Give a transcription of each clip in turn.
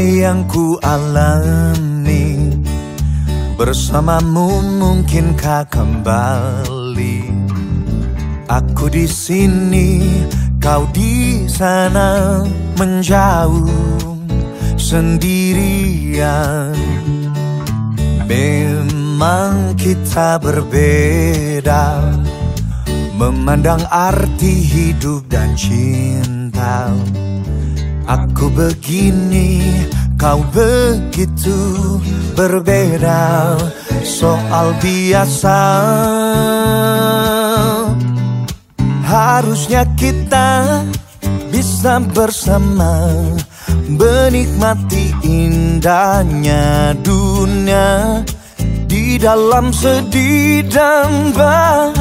yang ku alami. Bersamamu mungkinkah kembali? Aku di sini, kau di sana menjauh sendirian. Memang kita berbeda Memandang arti hidup dan cinta Aku begini, kau begitu berbeda Soal biasa. Harusnya kita bisa bersama Menikmati indahnya dunia Di dalam sedih dan bahagia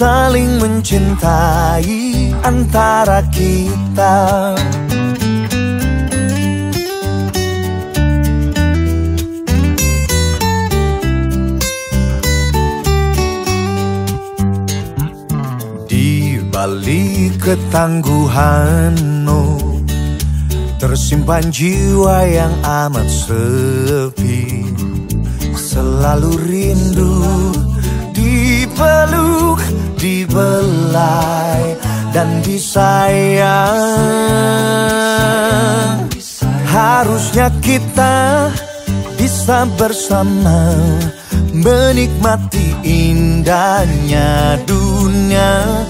Saling mencintai antara kita. Di balik ketangguhanmu Tersimpan jiwa yang amat sepi. Selalu rindu dibelai Dan disayang. Harusnya kita bisa bersama Menikmati indahnya dunia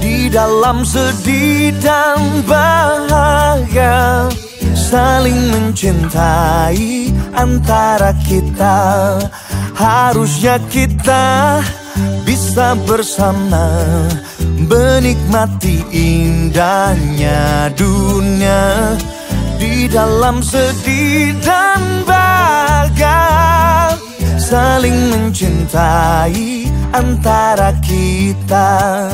di dalam sedih dan bahagia. Saling mencintai antara kita. Harusnya kita bisa bersama Menikmati indahnya dunia Di dalam sedih dan bahagia. Saling mencintai antara kita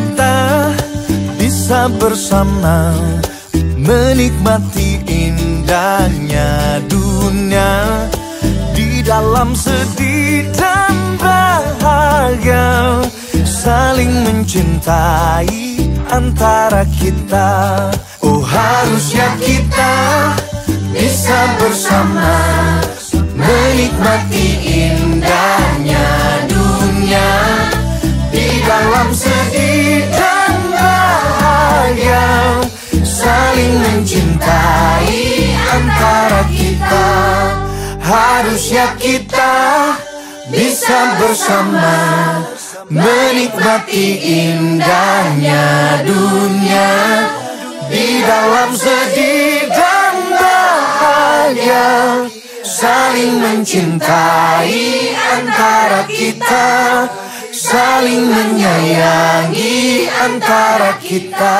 kita bisa bersama Menikmati indahnya dunia Di dalam sedih dan bahagia. Saling mencintai antara kita. Oh harusnya kita bisa bersama Menikmati indahnya kita. Harusnya kita bisa bersama Menikmati indahnya dunia. Di dalam sedih dan bahagia Saling mencintai antara kita. Saling menyayangi antara kita.